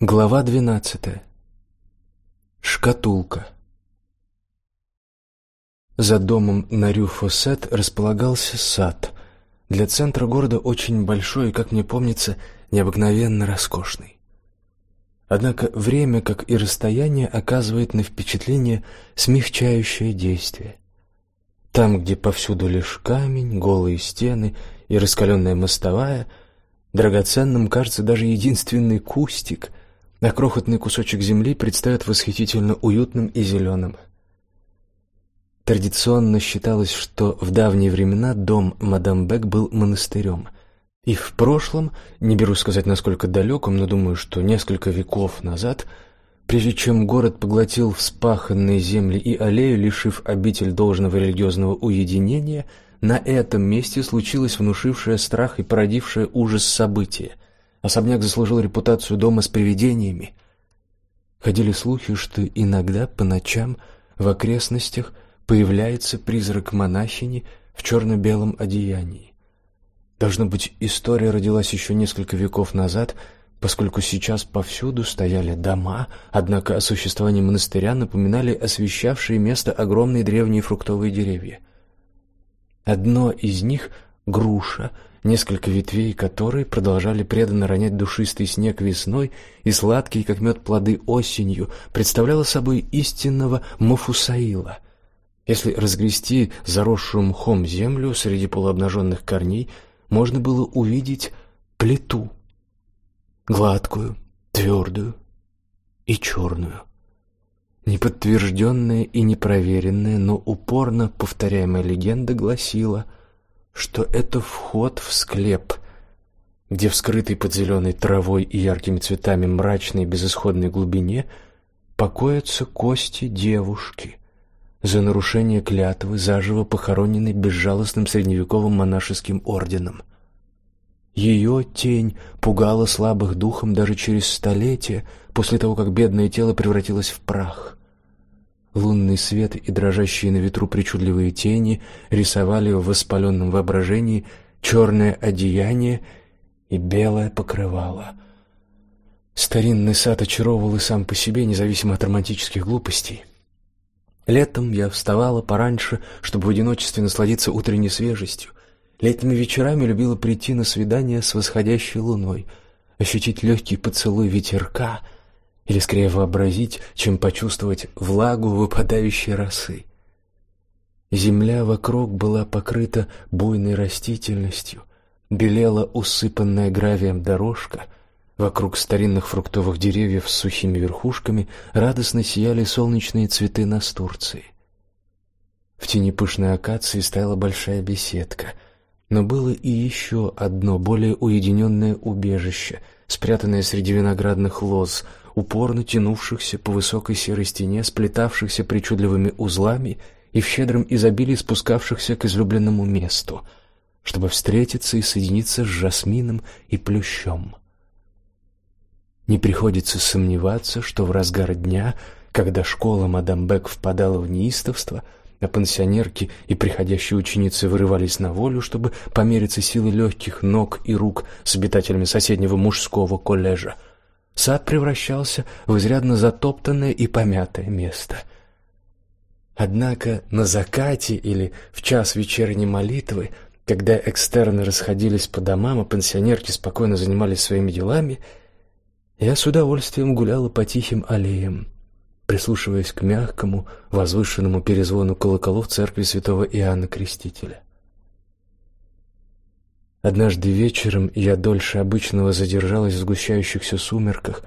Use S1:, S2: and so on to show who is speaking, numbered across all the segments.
S1: Глава двенадцатая. Шкатулка. За домом на Рю-Фосет располагался сад. Для центра города очень большой и, как мне помнится, необыкновенно роскошный. Однако время, как и расстояние, оказывает на впечатление смягчающее действие. Там, где повсюду лишь камень, голые стены и раскаленная мостовая, драгоценным кажется даже единственный кустик — а крохотный кусочек земли предстает восхитительно уютным и зеленым. Традиционно считалось, что в давние времена дом мадам Бек был монастырем. И в прошлом, не беру сказать насколько далеком, но думаю, что несколько веков назад, прежде чем город поглотил вспаханные земли и аллею, лишив обитель должного религиозного уединения, на этом месте случилось внушившее страх и породившее ужас событие – Особняк заслужил репутацию дома с привидениями. Ходили слухи, что иногда по ночам в окрестностях появляется призрак монахини в черно белом одеянии. Должно быть, история родилась еще несколько веков назад, поскольку сейчас повсюду стояли дома, однако о существовании монастыря напоминали освещавшие место огромные древние фруктовые деревья. Одно из них груша несколько ветвей которой продолжали преданно ронять душистый снег весной и сладкие, как мед, плоды осенью, представляло собой истинного Мафусаила. Если разгрести заросшую мхом землю среди полуобнаженных корней, можно было увидеть плиту, гладкую, твердую и черную. Неподтвержденная и непроверенная, но упорно повторяемая легенда гласила — что это вход в склеп, где в скрытой под зеленой травой и яркими цветами мрачной безысходной глубине покоятся кости девушки, за нарушение клятвы, заживо похороненной безжалостным средневековым монашеским орденом. Ее тень пугала слабых духом даже через столетия после того, как бедное тело превратилось в прах. Лунный свет и дрожащие на ветру причудливые тени рисовали в воспаленном воображении черное одеяние и белое покрывало. Старинный сад очаровывал и сам по себе, независимо от романтических глупостей. Летом я вставала пораньше, чтобы в одиночестве насладиться утренней свежестью. Летними вечерами любила прийти на свидание с восходящей луной, ощутить легкий поцелуй ветерка — или скорее вообразить, чем почувствовать влагу выпадающей росы. Земля вокруг была покрыта буйной растительностью, белела усыпанная гравием дорожка, вокруг старинных фруктовых деревьев с сухими верхушками радостно сияли солнечные цветы настурции. В тени пышной акации стояла большая беседка, но было и еще одно более уединенное убежище, спрятанное среди виноградных лоз, упорно тянувшихся по высокой серой стене, сплетавшихся причудливыми узлами и в щедром изобилии спускавшихся к излюбленному месту, чтобы встретиться и соединиться с жасмином и плющом. Не приходится сомневаться, что в разгар дня, когда школа мадам Бек впадала в неистовство, а пансионерки и приходящие ученицы вырывались на волю, чтобы помериться силой легких ног и рук с обитателями соседнего мужского коллежа — сад превращался в изрядно затоптанное и помятое место. Однако на закате или в час вечерней молитвы, когда экстерны расходились по домам, а пансионерки спокойно занимались своими делами, я с удовольствием гуляла по тихим аллеям, прислушиваясь к мягкому, возвышенному перезвону колоколов церкви Святого Иоанна Крестителя. Однажды вечером я дольше обычного задержалась в сгущающихся сумерках,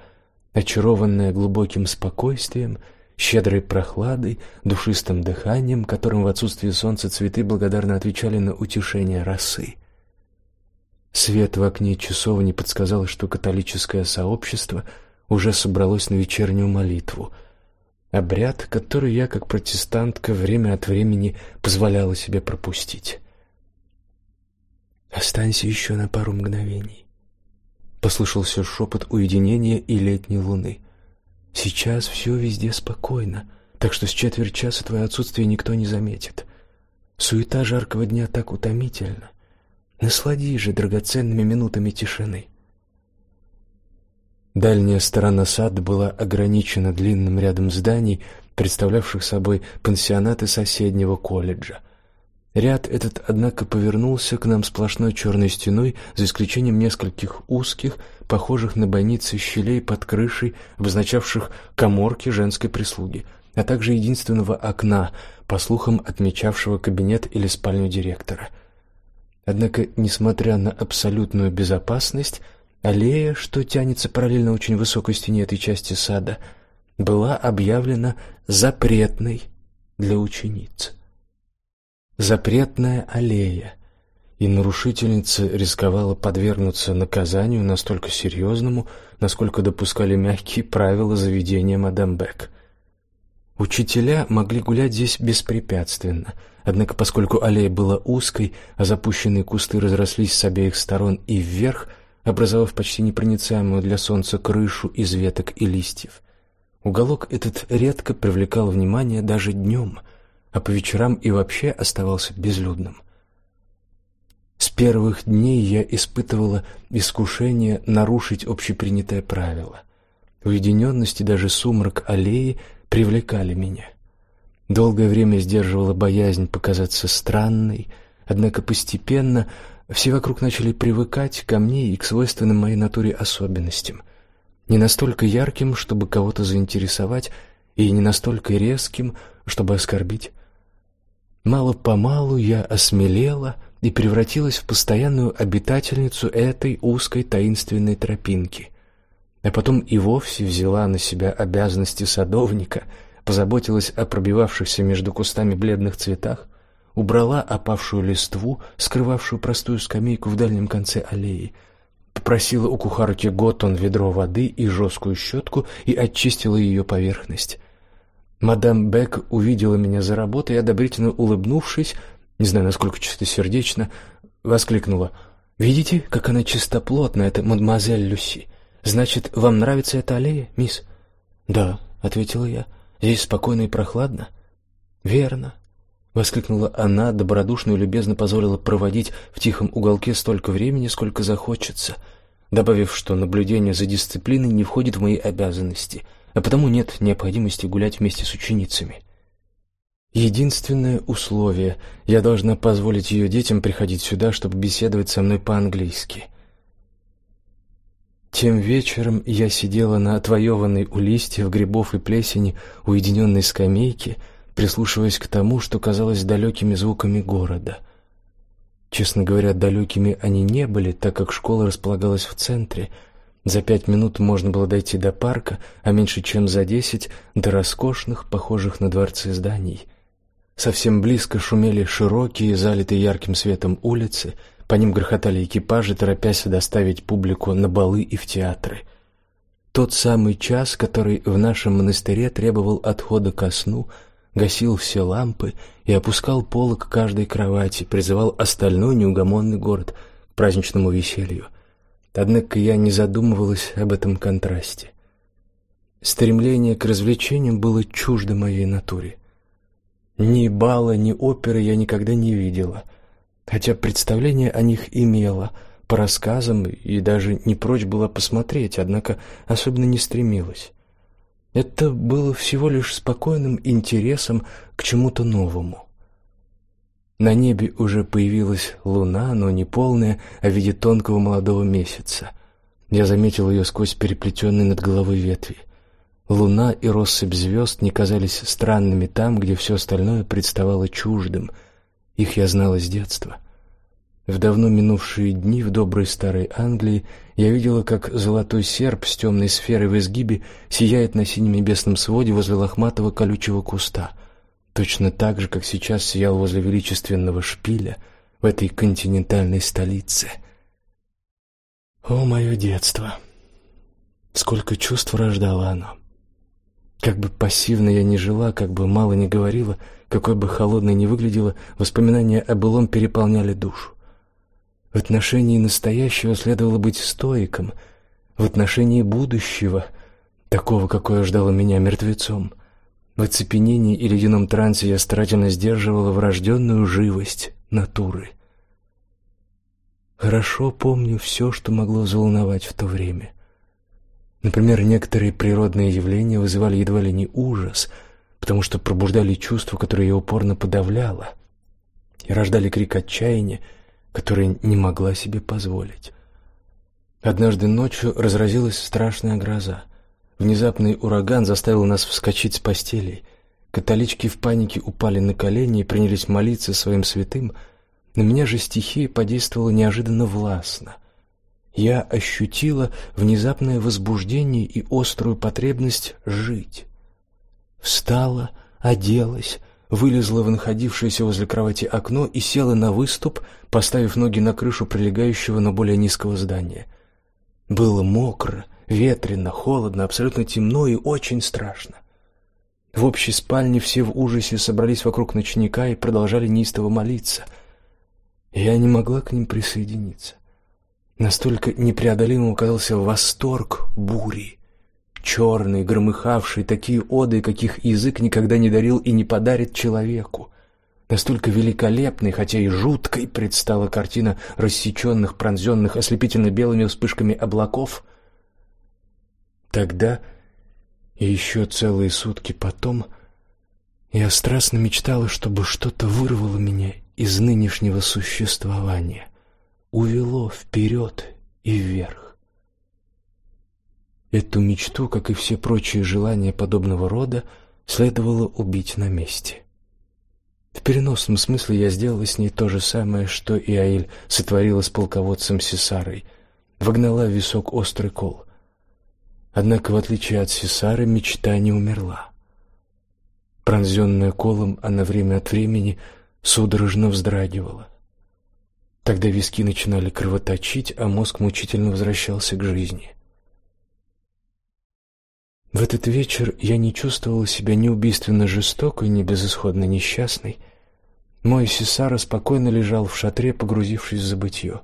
S1: очарованная глубоким спокойствием, щедрой прохладой, душистым дыханием, которым в отсутствие солнца цветы благодарно отвечали на утешение росы. Свет в окне часовни подсказал, что католическое сообщество уже собралось на вечернюю молитву. Обряд, который я, как протестантка, время от времени позволяла себе пропустить. Останься еще на пару мгновений. Послышался шепот уединения и летней луны. Сейчас все везде спокойно, так что с четверть часа твое отсутствие никто не заметит. Суета жаркого дня так утомительна. Насладись же драгоценными минутами тишины. Дальняя сторона сада была ограничена длинным рядом зданий, представлявших собой пансионаты соседнего колледжа. Ряд этот, однако, повернулся к нам сплошной черной стеной, за исключением нескольких узких, похожих на бойницы щелей под крышей, обозначавших каморки женской прислуги, а также единственного окна, по слухам отмечавшего кабинет или спальню директора. Однако, несмотря на абсолютную безопасность, аллея, что тянется параллельно очень высокой стене этой части сада, была объявлена запретной для учениц. Запретная аллея, и нарушительница рисковала подвергнуться наказанию настолько серьезному, насколько допускали мягкие правила заведения мадам Бек. Учителя могли гулять здесь беспрепятственно, однако поскольку аллея была узкой, а запущенные кусты разрослись с обеих сторон и вверх, образовав почти непроницаемую для солнца крышу из веток и листьев, уголок этот редко привлекал внимание даже днем, а по вечерам и вообще оставался безлюдным. С первых дней я испытывала искушение нарушить общепринятое правило. Уединенность и даже сумрак аллеи привлекали меня. Долгое время сдерживала боязнь показаться странной, однако постепенно все вокруг начали привыкать ко мне и к свойственным моей натуре особенностям. Не настолько ярким, чтобы кого-то заинтересовать, и не настолько резким, чтобы оскорбить. Мало-помалу я осмелела и превратилась в постоянную обитательницу этой узкой таинственной тропинки. А потом и вовсе взяла на себя обязанности садовника, позаботилась о пробивавшихся между кустами бледных цветах, убрала опавшую листву, скрывавшую простую скамейку в дальнем конце аллеи, попросила у кухарки Готтон ведро воды и жесткую щетку и очистила ее поверхность. Мадам Бек увидела меня за работой и одобрительно улыбнувшись, не знаю, насколько чистосердечно, воскликнула: "Видите, как она чистоплотна, эта мадемуазель Люси? Значит, вам нравится эта аллея, мисс?" "Да", ответила я. "Здесь спокойно и прохладно". "Верно", воскликнула она, добродушно и любезно позволила проводить в тихом уголке столько времени, сколько захочется, добавив, что наблюдение за дисциплиной не входит в мои обязанности, а потому нет необходимости гулять вместе с ученицами. Единственное условие я должна позволить ее детям приходить сюда, чтобы беседовать со мной по-английски. Тем вечером я сидела на отвоеванной у листьев, грибов и плесени уединенной скамейке, прислушиваясь к тому, что казалось далекими звуками города. Честно говоря, далекими они не были, так как школа располагалась в центре. За пять минут можно было дойти до парка, а меньше чем за десять до роскошных, похожих на дворцы зданий. Совсем близко шумели широкие, залитые ярким светом улицы, по ним грохотали экипажи, торопясь доставить публику на балы и в театры. Тот самый час, который в нашем монастыре требовал отхода ко сну, гасил все лампы и опускал полог каждой кровати, призывал остальной неугомонный город к праздничному веселью. Однако я не задумывалась об этом контрасте. Стремление к развлечениям было чуждо моей натуре. Ни бала, ни оперы я никогда не видела, хотя представление о них имела по рассказам и даже не прочь была посмотреть, однако особенно не стремилась. Это было всего лишь спокойным интересом к чему-то новому. На небе уже появилась луна, но не полная, а в виде тонкого молодого месяца. Я заметил ее сквозь переплетенные над головой ветви. Луна и россыпь звезд не казались странными там, где все остальное представало чуждым. Их я знала с детства. В давно минувшие дни в доброй старой Англии я видела, как золотой серп с темной сферой в изгибе сияет на синем небесном своде возле лохматого колючего куста, точно так же, как сейчас сиял возле величественного шпиля в этой континентальной столице. О, мое детство! Сколько чувств рождало оно! Как бы пассивно я ни жила, как бы мало ни говорила, какой бы холодной ни выглядела, воспоминания о былом переполняли душу. В отношении настоящего следовало быть стоиком, в отношении будущего, такого, какое ждало меня мертвецом, в оцепенении и ледяном трансе я старательно сдерживала врожденную живость натуры. Хорошо помню все, что могло взволновать в то время. Например, некоторые природные явления вызывали едва ли не ужас, потому что пробуждали чувства, которые я упорно подавляла, и рождали крик отчаяния, который не могла себе позволить. Однажды ночью разразилась страшная гроза. Внезапный ураган заставил нас вскочить с постелей. Католички в панике упали на колени и принялись молиться своим святым. На меня же стихия подействовала неожиданно властно. Я ощутила внезапное возбуждение и острую потребность жить. Встала, оделась, вылезла в находившееся возле кровати окно и села на выступ, поставив ноги на крышу прилегающего, но более низкого здания. Было мокро, ветрено, холодно, абсолютно темно и очень страшно. В общей спальне все в ужасе собрались вокруг ночника и продолжали неистово молиться. Я не могла к ним присоединиться. Настолько непреодолимым оказался восторг бури, черный, громыхавший такие оды, каких язык никогда не дарил и не подарит человеку. Настолько великолепной, хотя и жуткой, предстала картина рассеченных, пронзенных ослепительно белыми вспышками облаков. Тогда и еще целые сутки потом я страстно мечтала, чтобы что-то вырвало меня из нынешнего существования, увело вперед и вверх. Эту мечту, как и все прочие желания подобного рода, следовало убить на месте. В переносном смысле я сделала с ней то же самое, что и Аиль сотворила с полководцем Сесарой, вогнала в висок острый кол. Однако, в отличие от Сесары, мечта не умерла. Пронзенная колом, она время от времени судорожно вздрагивала. Тогда виски начинали кровоточить, а мозг мучительно возвращался к жизни. В этот вечер я не чувствовала себя ни убийственно жестокой, ни безысходно несчастной. Мой Сесара спокойно лежал в шатре, погрузившись в забытье.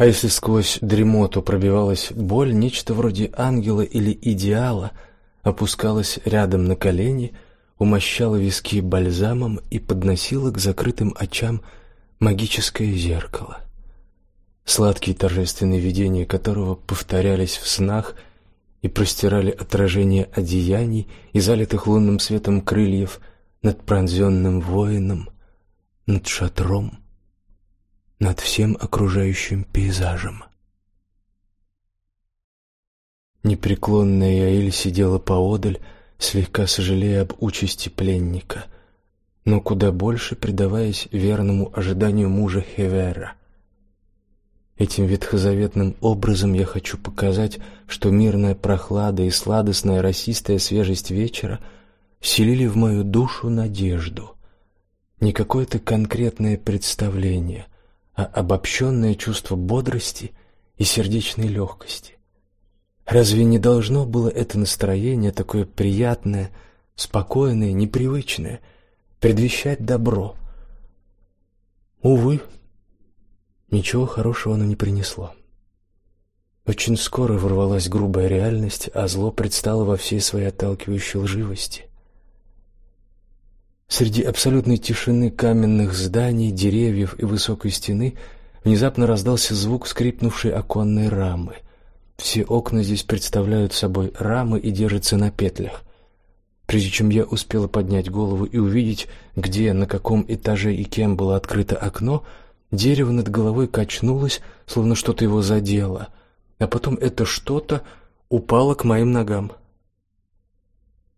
S1: А если сквозь дремоту пробивалась боль, нечто вроде ангела или идеала опускалось рядом на колени, умощало виски бальзамом и подносило к закрытым очам магическое зеркало. Сладкие торжественные видения которого повторялись в снах и простирали отражение одеяний и залитых лунным светом крыльев над пронзенным воином, над шатром, над всем окружающим пейзажем. Непреклонная Яэль сидела поодаль, слегка сожалея об участи пленника, но куда больше предаваясь верному ожиданию мужа Хевера. Этим ветхозаветным образом я хочу показать, что мирная прохлада и сладостная росистая свежесть вечера вселили в мою душу надежду. Не какое-то конкретное представление, а обобщенное чувство бодрости и сердечной легкости. Разве не должно было это настроение такое приятное, спокойное, непривычное предвещать добро? Увы, Ничего хорошего оно не принесло. Очень скоро ворвалась грубая реальность, а зло предстало во всей своей отталкивающей лживости. Среди абсолютной тишины каменных зданий, деревьев и высокой стены внезапно раздался звук скрипнувшей оконной рамы. Все окна здесь представляют собой рамы и держатся на петлях. Прежде чем я успела поднять голову и увидеть, где, на каком этаже и кем было открыто окно, Дерево над головой качнулось, словно что-то его задело, а потом это что-то упало к моим ногам.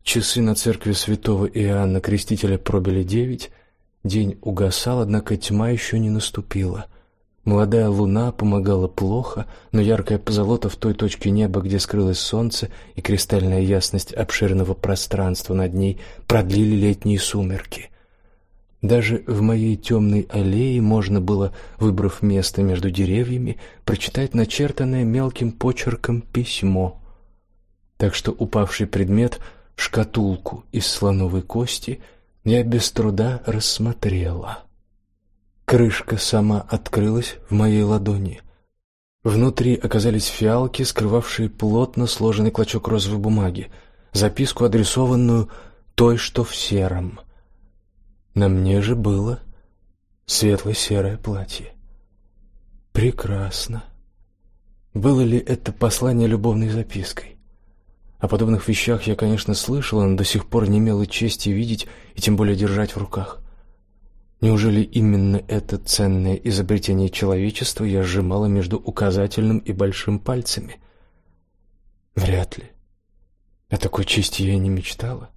S1: Часы на церкви Святого Иоанна Крестителя пробили девять. День угасал, однако тьма еще не наступила. Молодая луна помогала плохо, но яркая позолота в той точке неба, где скрылось солнце, и кристальная ясность обширного пространства над ней продлили летние сумерки. Даже в моей темной аллее можно было, выбрав место между деревьями, прочитать начертанное мелким почерком письмо. Так что упавший предмет, шкатулку из слоновой кости, я без труда рассмотрела. Крышка сама открылась в моей ладони. Внутри оказались фиалки, скрывавшие плотно сложенный клочок розовой бумаги, записку, адресованную той, что в сером — на мне же было светло-серое платье. Прекрасно. Было ли это послание любовной запиской? О подобных вещах я, конечно, слышала, но до сих пор не имела чести видеть и тем более держать в руках. Неужели именно это ценное изобретение человечества я сжимала между указательным и большим пальцами? Вряд ли. О такой чести я не мечтала.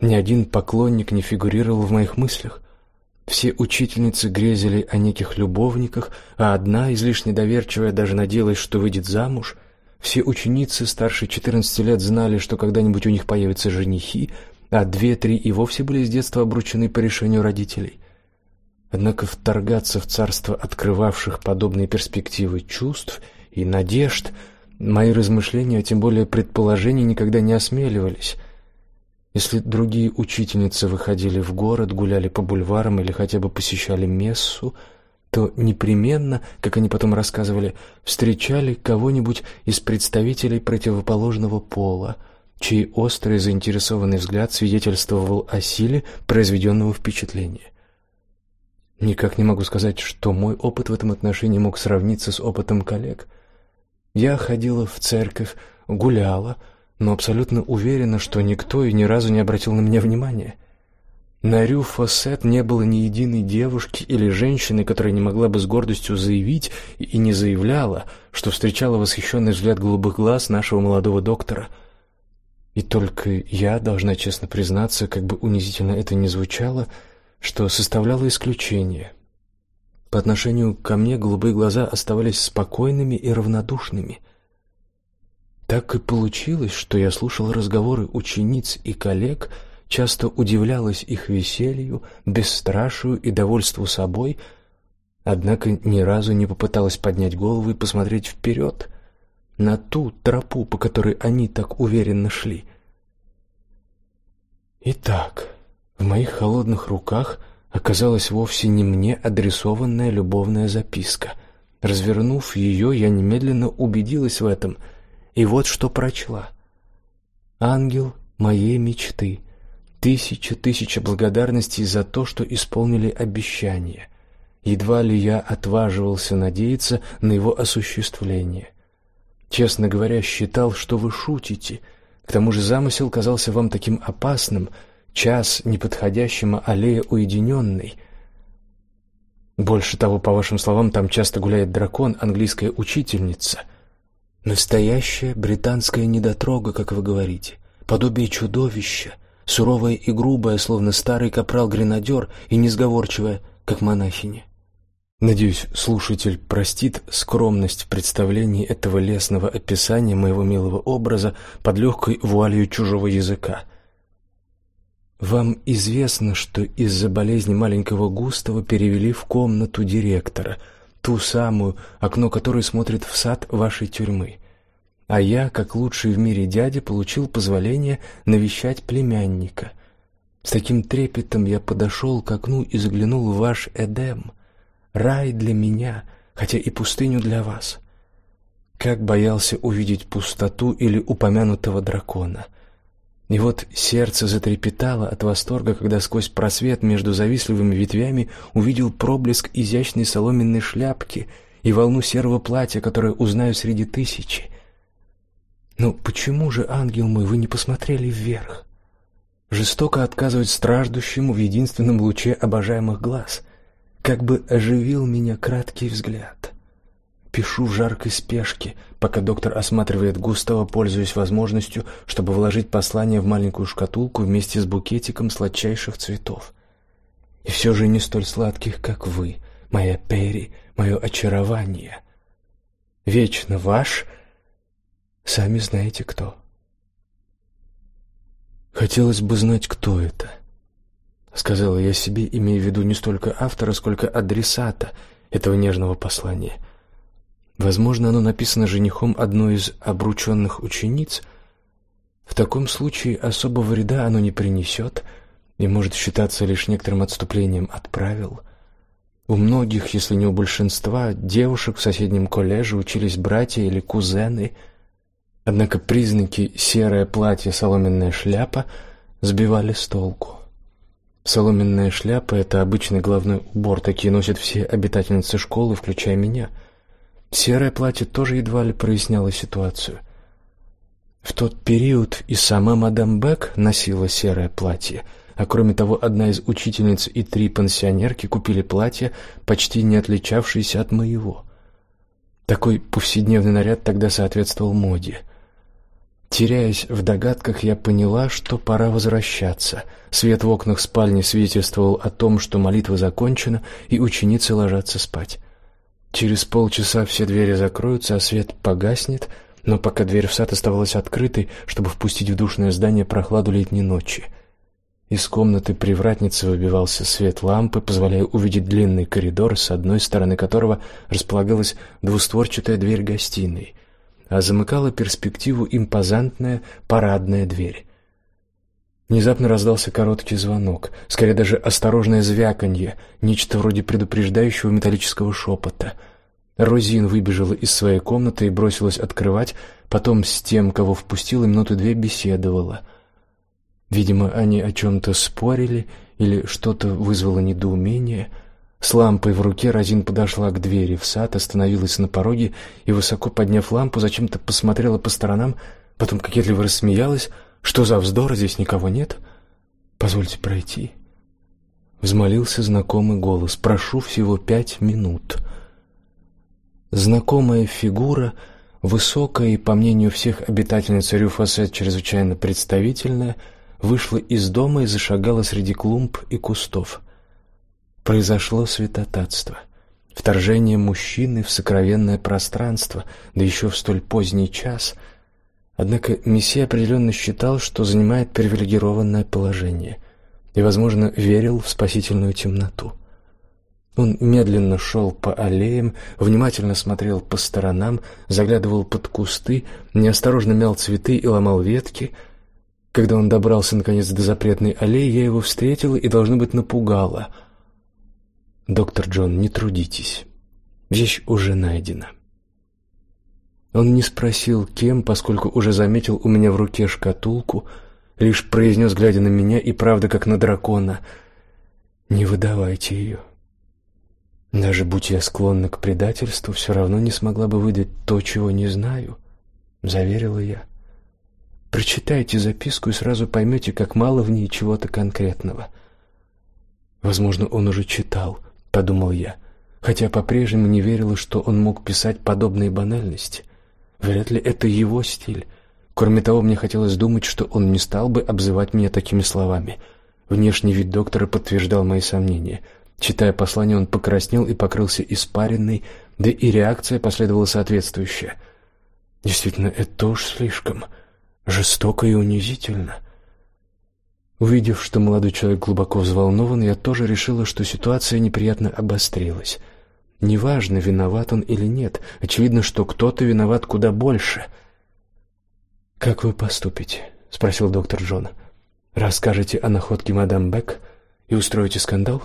S1: Ни один поклонник не фигурировал в моих мыслях. Все учительницы грезили о неких любовниках, а одна, излишне доверчивая, даже надеялась, что выйдет замуж. Все ученицы старше 14 лет знали, что когда-нибудь у них появятся женихи, а две-три и вовсе были с детства обручены по решению родителей. Однако вторгаться в царство открывавших подобные перспективы чувств и надежд мои размышления, а тем более предположения никогда не осмеливались. Если другие учительницы выходили в город, гуляли по бульварам или хотя бы посещали мессу, то непременно, как они потом рассказывали, встречали кого-нибудь из представителей противоположного пола, чей острый заинтересованный взгляд свидетельствовал о силе произведенного впечатления. Никак не могу сказать, что мой опыт в этом отношении мог сравниться с опытом коллег. Я ходила в церковь, гуляла, но абсолютно уверена, что никто и ни разу не обратил на меня внимания. На Рю Фоссет не было ни единой девушки или женщины, которая не могла бы с гордостью заявить и не заявляла, что встречала восхищенный взгляд голубых глаз нашего молодого доктора. И только я должна честно признаться, как бы унизительно это ни звучало, что составляло исключение. По отношению ко мне голубые глаза оставались спокойными и равнодушными. Так и получилось, что я слушал разговоры учениц и коллег, часто удивлялась их веселью, бесстрашию и довольству собой, однако ни разу не попыталась поднять голову и посмотреть вперед, на ту тропу, по которой они так уверенно шли. Итак, в моих холодных руках оказалась вовсе не мне адресованная любовная записка. Развернув ее, я немедленно убедилась в этом — и вот что прочла. Ангел моей мечты. Тысяча тысяча благодарностей за то, что исполнили обещание. Едва ли я отваживался надеяться на его осуществление. Честно говоря, считал, что вы шутите. К тому же замысел казался вам таким опасным, час неподходящим, а аллея уединенной. Больше того, по вашим словам, там часто гуляет дракон, английская учительница — Настоящая британская недотрога, как вы говорите, подобие чудовища, суровая и грубая, словно старый капрал-гренадер, и несговорчивая, как монахиня. Надеюсь, слушатель простит скромность в этого лесного описания моего милого образа под легкой вуалью чужого языка. Вам известно, что из-за болезни маленького Густава перевели в комнату директора — ту самую, окно которой смотрит в сад вашей тюрьмы. А я, как лучший в мире дядя, получил позволение навещать племянника. С таким трепетом я подошел к окну и заглянул в ваш Эдем, рай для меня, хотя и пустыню для вас. Как боялся увидеть пустоту или упомянутого дракона. И вот сердце затрепетало от восторга, когда сквозь просвет между завистливыми ветвями увидел проблеск изящной соломенной шляпки и волну серого платья, которое узнаю среди тысячи. Но почему же, ангел мой, вы не посмотрели вверх? Жестоко отказывать страждущему в единственном луче обожаемых глаз, как бы оживил меня краткий взгляд. Пишу в жаркой спешке, пока доктор осматривает Густава, пользуясь возможностью, чтобы вложить послание в маленькую шкатулку вместе с букетиком сладчайших цветов. И все же не столь сладких, как вы, моя Перри, мое очарование. Вечно ваш, сами знаете кто. Хотелось бы знать, кто это. Сказала я себе, имея в виду не столько автора, сколько адресата этого нежного послания — Возможно, оно написано женихом одной из обрученных учениц. В таком случае особого вреда оно не принесет и может считаться лишь некоторым отступлением от правил. У многих, если не у большинства, девушек в соседнем колледже учились братья или кузены. Однако признаки серое платье, соломенная шляпа сбивали с толку. Соломенная шляпа это обычный головной убор, такие носят все обитательницы школы, включая меня. Серое платье тоже едва ли проясняло ситуацию. В тот период и сама мадам Бек носила серое платье, а кроме того, одна из учительниц и три пансионерки купили платье, почти не отличавшееся от моего. Такой повседневный наряд тогда соответствовал моде. Теряясь в догадках, я поняла, что пора возвращаться. Свет в окнах спальни свидетельствовал о том, что молитва закончена и ученицы ложатся спать. Через полчаса все двери закроются, а свет погаснет, но пока дверь в сад оставалась открытой, чтобы впустить в душное здание прохладу летней ночи. Из комнаты привратницы выбивался свет лампы, позволяя увидеть длинный коридор, с одной стороны которого располагалась двустворчатая дверь гостиной, а замыкала перспективу импозантная парадная дверь. Внезапно раздался короткий звонок, скорее даже осторожное звяканье, нечто вроде предупреждающего металлического шепота. Розин выбежала из своей комнаты и бросилась открывать, потом с тем, кого впустила, минуты две беседовала — Видимо, они о чем то спорили или что-то вызвало недоумение. С лампой в руке Разин подошла к двери в сад, остановилась на пороге и высоко подняв лампу, зачем-то посмотрела по сторонам, потом кокетливо рассмеялась. Что за вздор, здесь никого нет? Позвольте пройти. Взмолился знакомый голос. Прошу всего пять минут. Знакомая фигура, высокая и, по мнению всех обитательниц Рюфасет, чрезвычайно представительная, вышла из дома и зашагала среди клумб и кустов. Произошло святотатство. Вторжение мужчины в сокровенное пространство, да еще в столь поздний час. Однако мессия определенно считал, что занимает привилегированное положение и, возможно, верил в спасительную темноту. Он медленно шел по аллеям, внимательно смотрел по сторонам, заглядывал под кусты, неосторожно мял цветы и ломал ветки — когда он добрался наконец до запретной аллеи, я его встретила и должно быть напугала. Доктор Джон, не трудитесь. Вещь уже найдена. Он не спросил, кем, поскольку уже заметил у меня в руке шкатулку, лишь произнес, глядя на меня и правда как на дракона: "Не выдавайте ее». Даже будь я склонна к предательству, все равно не смогла бы выдать то, чего не знаю, заверила я. Прочитайте записку и сразу поймете, как мало в ней чего-то конкретного. Возможно, он уже читал, подумал я, хотя по-прежнему не верила, что он мог писать подобные банальности. Вряд ли это его стиль. Кроме того, мне хотелось думать, что он не стал бы обзывать меня такими словами. Внешний вид доктора подтверждал мои сомнения. Читая послание, он покраснел и покрылся испариной, да и реакция последовала соответствующая. Действительно, это уж слишком жестоко и унизительно. Увидев, что молодой человек глубоко взволнован, я тоже решила, что ситуация неприятно обострилась. Неважно, виноват он или нет, очевидно, что кто-то виноват куда больше. Как вы поступите? спросил доктор Джон. Расскажете о находке мадам Бек и устроите скандал?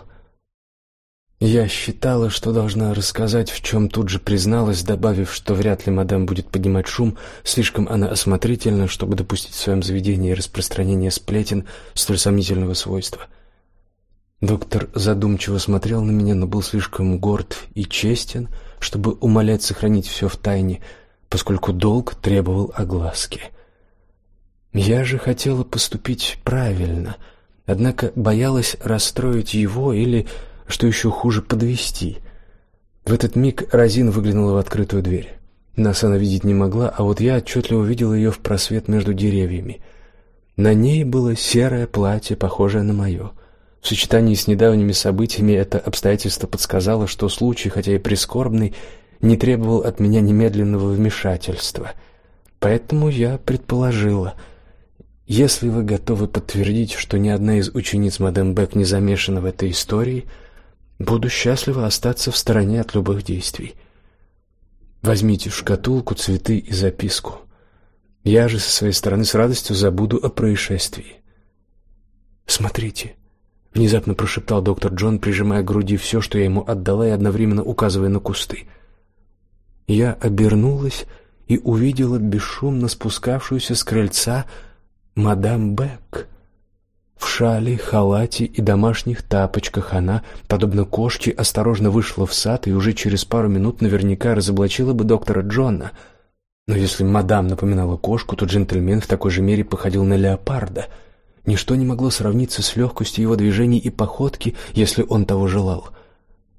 S1: Я считала, что должна рассказать, в чем тут же призналась, добавив, что вряд ли мадам будет поднимать шум, слишком она осмотрительна, чтобы допустить в своем заведении распространение сплетен столь сомнительного свойства. Доктор задумчиво смотрел на меня, но был слишком горд и честен, чтобы умолять сохранить все в тайне, поскольку долг требовал огласки. Я же хотела поступить правильно, однако боялась расстроить его или что еще хуже подвести. В этот миг Разин выглянула в открытую дверь. Нас она видеть не могла, а вот я отчетливо видел ее в просвет между деревьями. На ней было серое платье, похожее на мое. В сочетании с недавними событиями это обстоятельство подсказало, что случай, хотя и прискорбный, не требовал от меня немедленного вмешательства. Поэтому я предположила, если вы готовы подтвердить, что ни одна из учениц мадам Бек не замешана в этой истории, Буду счастлива остаться в стороне от любых действий. Возьмите шкатулку, цветы и записку. Я же со своей стороны с радостью забуду о происшествии. Смотрите, внезапно прошептал доктор Джон, прижимая к груди все, что я ему отдала, и одновременно указывая на кусты. Я обернулась и увидела бесшумно спускавшуюся с крыльца мадам Бек. В шале, халате и домашних тапочках она, подобно кошке, осторожно вышла в сад и уже через пару минут наверняка разоблачила бы доктора Джона. Но если мадам напоминала кошку, то джентльмен в такой же мере походил на леопарда. Ничто не могло сравниться с легкостью его движений и походки, если он того желал.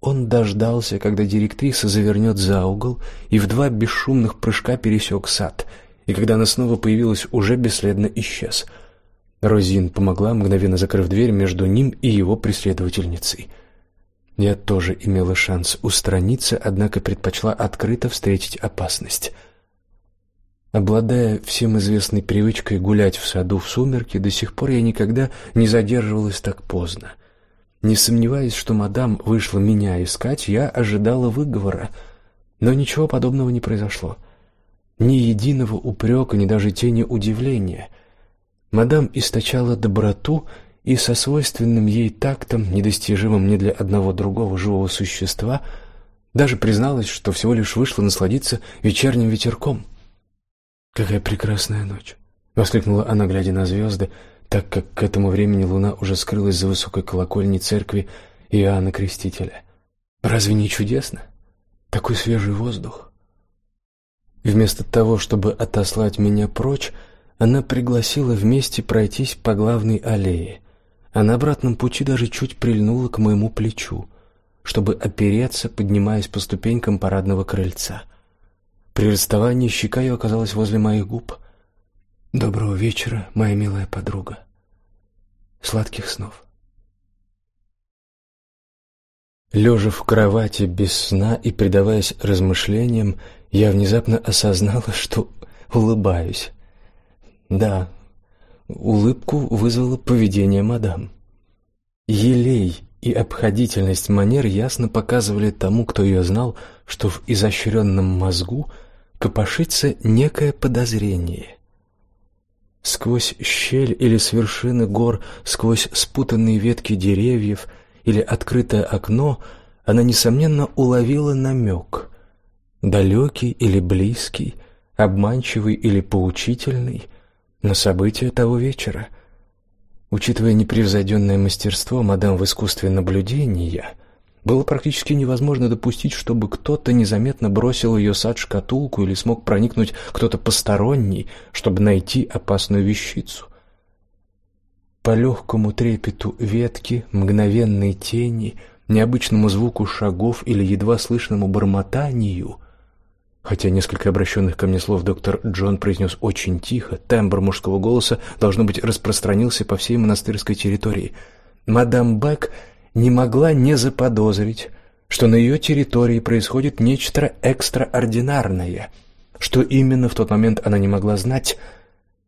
S1: Он дождался, когда директриса завернет за угол, и в два бесшумных прыжка пересек сад, и когда она снова появилась, уже бесследно исчез. Розин помогла, мгновенно закрыв дверь между ним и его преследовательницей. Я тоже имела шанс устраниться, однако предпочла открыто встретить опасность. Обладая всем известной привычкой гулять в саду в сумерки, до сих пор я никогда не задерживалась так поздно. Не сомневаясь, что мадам вышла меня искать, я ожидала выговора, но ничего подобного не произошло. Ни единого упрека, ни даже тени удивления. Мадам источала доброту и со свойственным ей тактом, недостижимым ни для одного другого живого существа, даже призналась, что всего лишь вышла насладиться вечерним ветерком. Какая прекрасная ночь, воскликнула она, глядя на звезды, так как к этому времени луна уже скрылась за высокой колокольней церкви Иоанна Крестителя. Разве не чудесно? Такой свежий воздух. Вместо того, чтобы отослать меня прочь, она пригласила вместе пройтись по главной аллее, а на обратном пути даже чуть прильнула к моему плечу, чтобы опереться, поднимаясь по ступенькам парадного крыльца. При расставании щека ее оказалась возле моих губ. Доброго вечера, моя милая подруга. Сладких снов. Лежа в кровати без сна и предаваясь размышлениям, я внезапно осознала, что улыбаюсь. Да, улыбку вызвало поведение мадам. Елей и обходительность манер ясно показывали тому, кто ее знал, что в изощренном мозгу копошится некое подозрение. Сквозь щель или с вершины гор, сквозь спутанные ветки деревьев или открытое окно, она несомненно уловила намек, далекий или близкий, обманчивый или поучительный, на события того вечера — Учитывая непревзойденное мастерство мадам в искусстве наблюдения, было практически невозможно допустить, чтобы кто-то незаметно бросил ее сад шкатулку или смог проникнуть кто-то посторонний, чтобы найти опасную вещицу. По легкому трепету ветки, мгновенной тени, необычному звуку шагов или едва слышному бормотанию Хотя несколько обращенных ко мне слов доктор Джон произнес очень тихо, тембр мужского голоса должно быть распространился по всей монастырской территории. Мадам Бек не могла не заподозрить, что на ее территории происходит нечто экстраординарное. Что именно в тот момент она не могла знать,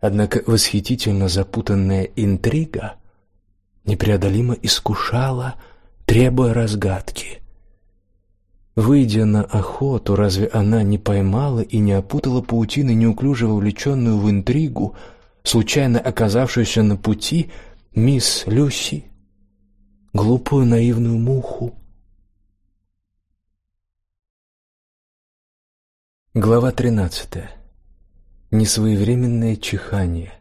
S1: однако восхитительно запутанная интрига непреодолимо искушала, требуя разгадки. Выйдя на охоту, разве она не поймала и не опутала паутиной неуклюже вовлеченную в интригу, случайно оказавшуюся на пути мисс Люси, глупую наивную муху? Глава тринадцатая. Несвоевременное чихание.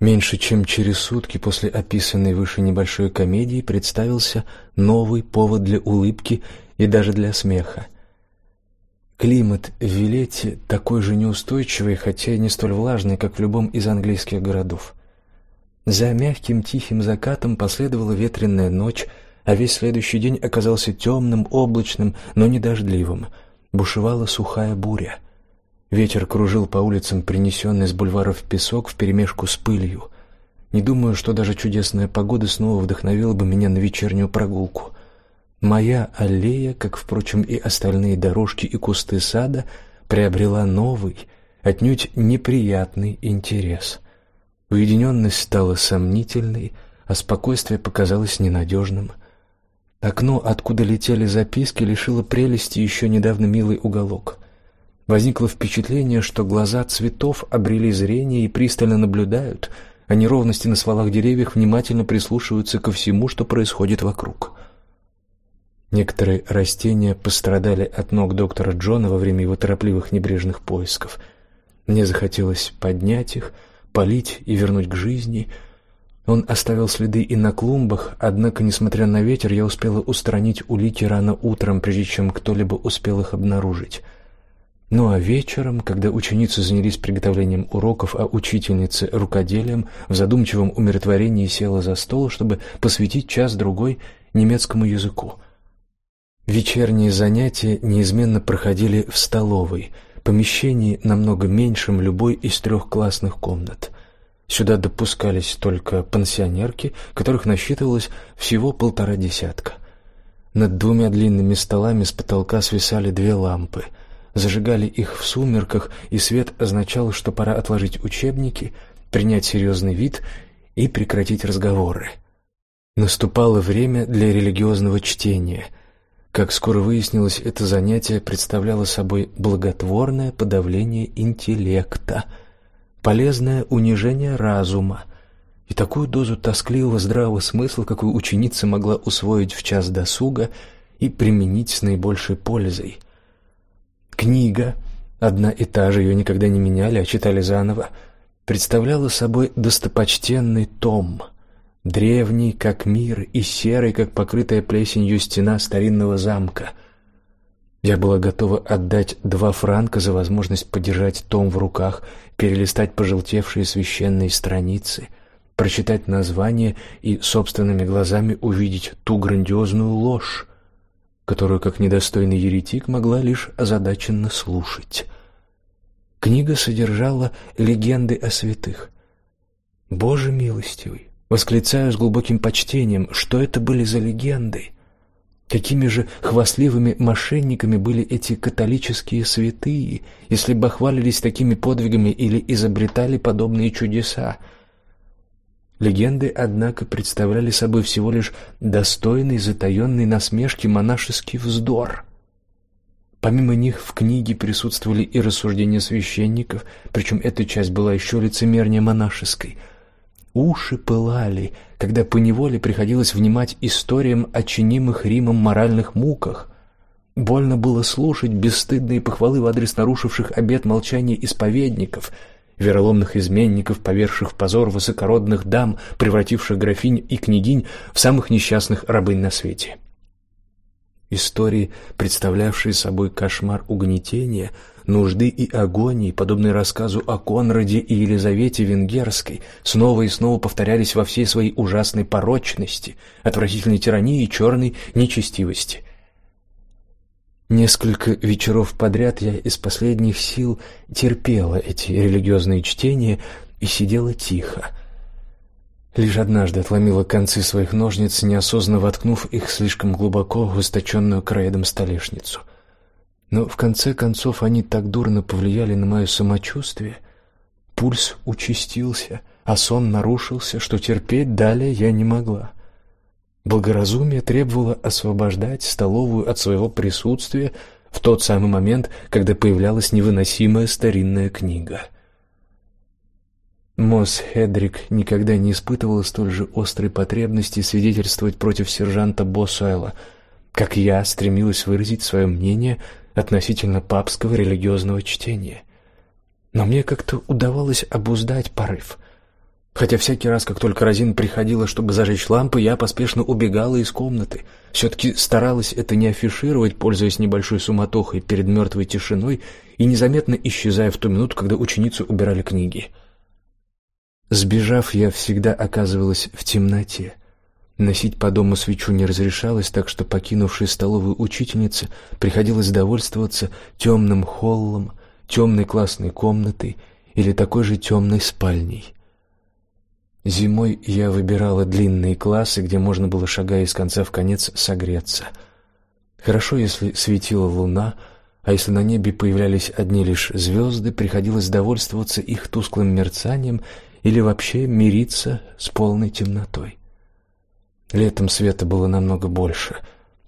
S1: Меньше чем через сутки после описанной выше небольшой комедии представился новый повод для улыбки и даже для смеха. Климат в Вилете такой же неустойчивый, хотя и не столь влажный, как в любом из английских городов. За мягким тихим закатом последовала ветреная ночь, а весь следующий день оказался темным, облачным, но не дождливым. Бушевала сухая буря. Ветер кружил по улицам принесенный с бульваров песок вперемешку с пылью. Не думаю, что даже чудесная погода снова вдохновила бы меня на вечернюю прогулку. Моя аллея, как впрочем и остальные дорожки и кусты сада, приобрела новый, отнюдь неприятный интерес. Уединенность стала сомнительной, а спокойствие показалось ненадежным. Окно, откуда летели записки, лишило прелести еще недавно милый уголок. Возникло впечатление, что глаза цветов обрели зрение и пристально наблюдают, а неровности на стволах деревьев внимательно прислушиваются ко всему, что происходит вокруг. Некоторые растения пострадали от ног доктора Джона во время его торопливых небрежных поисков. Мне захотелось поднять их, полить и вернуть к жизни. Он оставил следы и на клумбах, однако, несмотря на ветер, я успела устранить улики рано утром, прежде чем кто-либо успел их обнаружить. Ну а вечером, когда ученицы занялись приготовлением уроков, а учительница рукоделием, в задумчивом умиротворении села за стол, чтобы посвятить час-другой немецкому языку. Вечерние занятия неизменно проходили в столовой, помещении намного меньшем любой из трех классных комнат. Сюда допускались только пансионерки, которых насчитывалось всего полтора десятка. Над двумя длинными столами с потолка свисали две лампы — зажигали их в сумерках, и свет означал, что пора отложить учебники, принять серьезный вид и прекратить разговоры. Наступало время для религиозного чтения. Как скоро выяснилось, это занятие представляло собой благотворное подавление интеллекта, полезное унижение разума и такую дозу тоскливого здравого смысла, какую ученица могла усвоить в час досуга и применить с наибольшей пользой – Книга, одна и та же, ее никогда не меняли, а читали заново, представляла собой достопочтенный том, древний как мир и серый как покрытая плесенью стена старинного замка. Я была готова отдать два франка за возможность подержать том в руках, перелистать пожелтевшие священные страницы, прочитать название и собственными глазами увидеть ту грандиозную ложь, которую, как недостойный еретик, могла лишь озадаченно слушать. Книга содержала легенды о святых. Боже милостивый, восклицаю с глубоким почтением, что это были за легенды? Какими же хвастливыми мошенниками были эти католические святые, если бы хвалились такими подвигами или изобретали подобные чудеса? Легенды, однако, представляли собой всего лишь достойный затаенный насмешки монашеский вздор. Помимо них в книге присутствовали и рассуждения священников, причем эта часть была еще лицемернее монашеской. Уши пылали, когда поневоле приходилось внимать историям о чинимых Римом моральных муках. Больно было слушать бесстыдные похвалы в адрес нарушивших обет молчания исповедников — вероломных изменников, поверших в позор высокородных дам, превративших графинь и княгинь в самых несчастных рабынь на свете. Истории, представлявшие собой кошмар угнетения, нужды и агонии, подобные рассказу о Конраде и Елизавете Венгерской, снова и снова повторялись во всей своей ужасной порочности, отвратительной тирании и черной нечестивости. Несколько вечеров подряд я из последних сил терпела эти религиозные чтения и сидела тихо. Лишь однажды отломила концы своих ножниц, неосознанно воткнув их слишком глубоко в источенную краедом столешницу. Но в конце концов они так дурно повлияли на мое самочувствие, пульс участился, а сон нарушился, что терпеть далее я не могла. Благоразумие требовало освобождать столовую от своего присутствия в тот самый момент, когда появлялась невыносимая старинная книга. Мосс Хедрик никогда не испытывала столь же острой потребности свидетельствовать против сержанта Босуэла, как я стремилась выразить свое мнение относительно папского религиозного чтения. Но мне как-то удавалось обуздать порыв — Хотя всякий раз, как только Розин приходила, чтобы зажечь лампы, я поспешно убегала из комнаты. все таки старалась это не афишировать, пользуясь небольшой суматохой перед мертвой тишиной и незаметно исчезая в ту минуту, когда ученицы убирали книги. Сбежав, я всегда оказывалась в темноте. Носить по дому свечу не разрешалось, так что покинувшей столовую учительнице приходилось довольствоваться темным холлом, темной классной комнатой или такой же темной спальней. Зимой я выбирала длинные классы, где можно было шагая из конца в конец согреться. Хорошо, если светила луна, а если на небе появлялись одни лишь звезды, приходилось довольствоваться их тусклым мерцанием или вообще мириться с полной темнотой. Летом света было намного больше.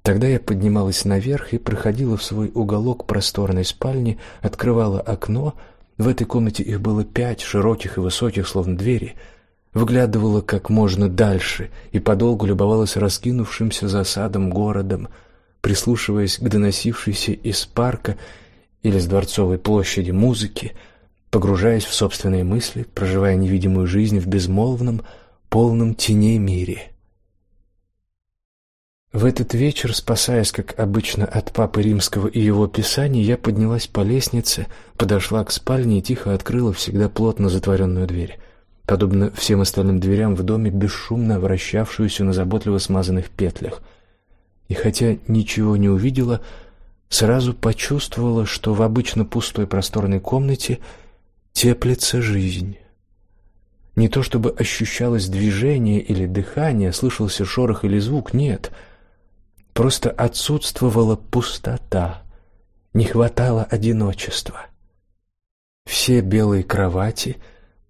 S1: Тогда я поднималась наверх и проходила в свой уголок просторной спальни, открывала окно. В этой комнате их было пять, широких и высоких, словно двери — выглядывала как можно дальше и подолгу любовалась раскинувшимся за садом городом, прислушиваясь к доносившейся из парка или с дворцовой площади музыке, погружаясь в собственные мысли, проживая невидимую жизнь в безмолвном, полном теней мире. В этот вечер, спасаясь, как обычно, от папы римского и его писаний, я поднялась по лестнице, подошла к спальне и тихо открыла всегда плотно затворенную дверь, подобно всем остальным дверям в доме, бесшумно вращавшуюся на заботливо смазанных петлях. И хотя ничего не увидела, сразу почувствовала, что в обычно пустой просторной комнате теплится жизнь. Не то чтобы ощущалось движение или дыхание, слышался шорох или звук, нет — Просто отсутствовала пустота, не хватало одиночества. Все белые кровати,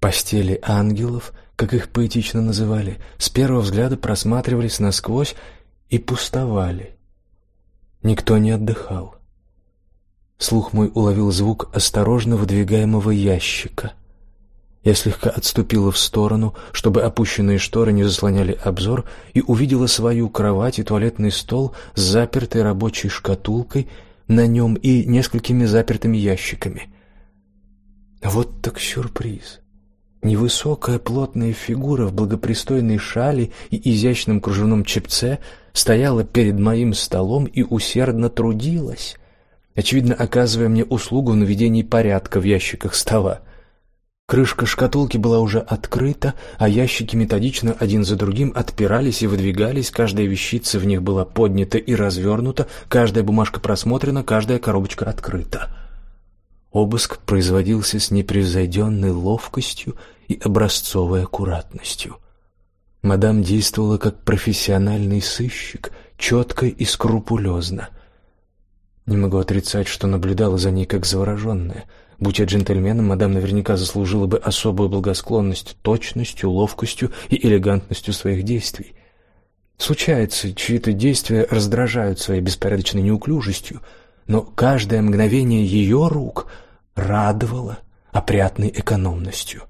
S1: постели ангелов, как их поэтично называли, с первого взгляда просматривались насквозь и пустовали. Никто не отдыхал. Слух мой уловил звук осторожно выдвигаемого ящика. Я слегка отступила в сторону, чтобы опущенные шторы не заслоняли обзор, и увидела свою кровать и туалетный стол с запертой рабочей шкатулкой на нем и несколькими запертыми ящиками. Вот так сюрприз. Невысокая плотная фигура в благопристойной шали и изящном кружевном чепце стояла перед моим столом и усердно трудилась, очевидно оказывая мне услугу в наведении порядка в ящиках стола. Крышка шкатулки была уже открыта, а ящики методично один за другим отпирались и выдвигались, каждая вещица в них была поднята и развернута, каждая бумажка просмотрена, каждая коробочка открыта. Обыск производился с непревзойденной ловкостью и образцовой аккуратностью. Мадам действовала как профессиональный сыщик, четко и скрупулезно. Не могу отрицать, что наблюдала за ней как завороженная — Будь я джентльменом, мадам наверняка заслужила бы особую благосклонность точностью, ловкостью и элегантностью своих действий. Случается, чьи-то действия раздражают своей беспорядочной неуклюжестью, но каждое мгновение ее рук радовало опрятной экономностью.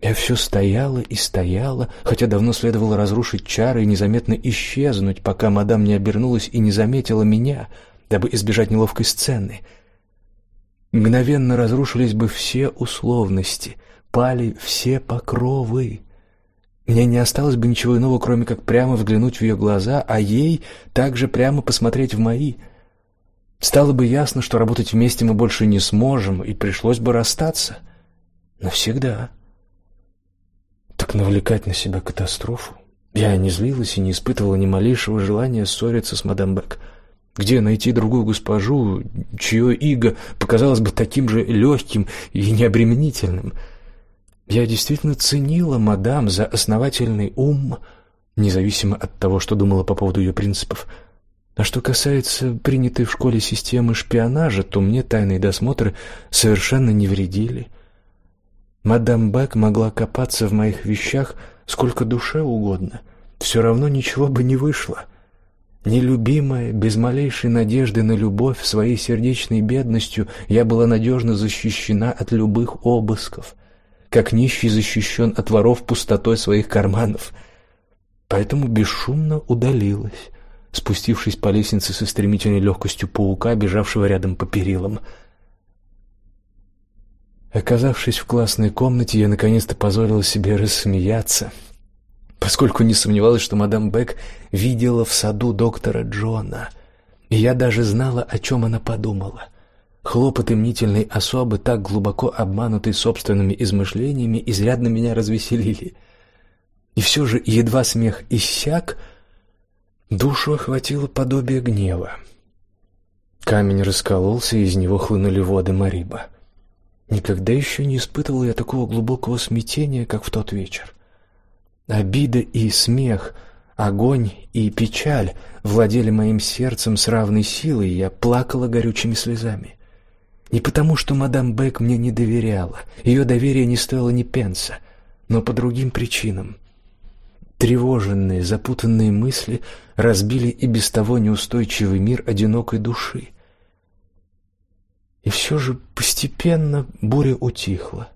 S1: Я все стояла и стояла, хотя давно следовало разрушить чары и незаметно исчезнуть, пока мадам не обернулась и не заметила меня, дабы избежать неловкой сцены — мгновенно разрушились бы все условности, пали все покровы. Мне не осталось бы ничего иного, кроме как прямо взглянуть в ее глаза, а ей также прямо посмотреть в мои. Стало бы ясно, что работать вместе мы больше не сможем, и пришлось бы расстаться навсегда. Так навлекать на себя катастрофу. Я не злилась и не испытывала ни малейшего желания ссориться с мадам Бек. Где найти другую госпожу, чье иго показалось бы таким же легким и необременительным? Я действительно ценила мадам за основательный ум, независимо от того, что думала по поводу ее принципов. А что касается принятой в школе системы шпионажа, то мне тайные досмотры совершенно не вредили. Мадам Бек могла копаться в моих вещах сколько душе угодно, все равно ничего бы не вышло. Нелюбимая, без малейшей надежды на любовь, своей сердечной бедностью, я была надежно защищена от любых обысков, как нищий защищен от воров пустотой своих карманов. Поэтому бесшумно удалилась, спустившись по лестнице со стремительной легкостью паука, бежавшего рядом по перилам. Оказавшись в классной комнате, я наконец-то позволила себе рассмеяться — поскольку не сомневалась, что мадам Бек видела в саду доктора Джона. И я даже знала, о чем она подумала. Хлопоты мнительной особы, так глубоко обманутой собственными измышлениями, изрядно меня развеселили. И все же, едва смех иссяк, душу охватило подобие гнева. Камень раскололся, и из него хлынули воды Мариба. Никогда еще не испытывал я такого глубокого смятения, как в тот вечер. Обида и смех, огонь и печаль владели моим сердцем с равной силой, и я плакала горючими слезами. Не потому, что мадам Бек мне не доверяла, ее доверие не стоило ни пенса, но по другим причинам. Тревоженные, запутанные мысли разбили и без того неустойчивый мир одинокой души. И все же постепенно буря утихла.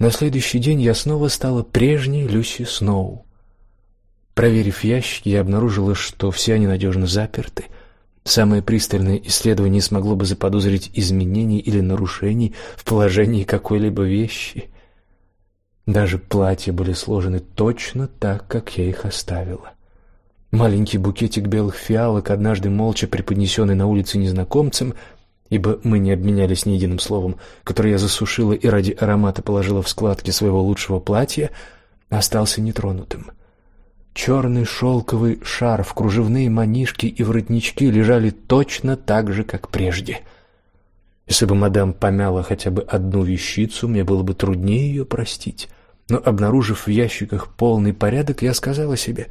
S1: На следующий день я снова стала прежней Люси Сноу. Проверив ящики, я обнаружила, что все они надежно заперты. Самое пристальное исследование смогло бы заподозрить изменений или нарушений в положении какой-либо вещи. Даже платья были сложены точно так, как я их оставила. Маленький букетик белых фиалок, однажды молча преподнесенный на улице незнакомцем, ибо мы не обменялись ни единым словом, которое я засушила и ради аромата положила в складки своего лучшего платья, остался нетронутым. Черный шелковый шарф, кружевные манишки и воротнички лежали точно так же, как прежде. Если бы мадам помяла хотя бы одну вещицу, мне было бы труднее ее простить. Но обнаружив в ящиках полный порядок, я сказала себе: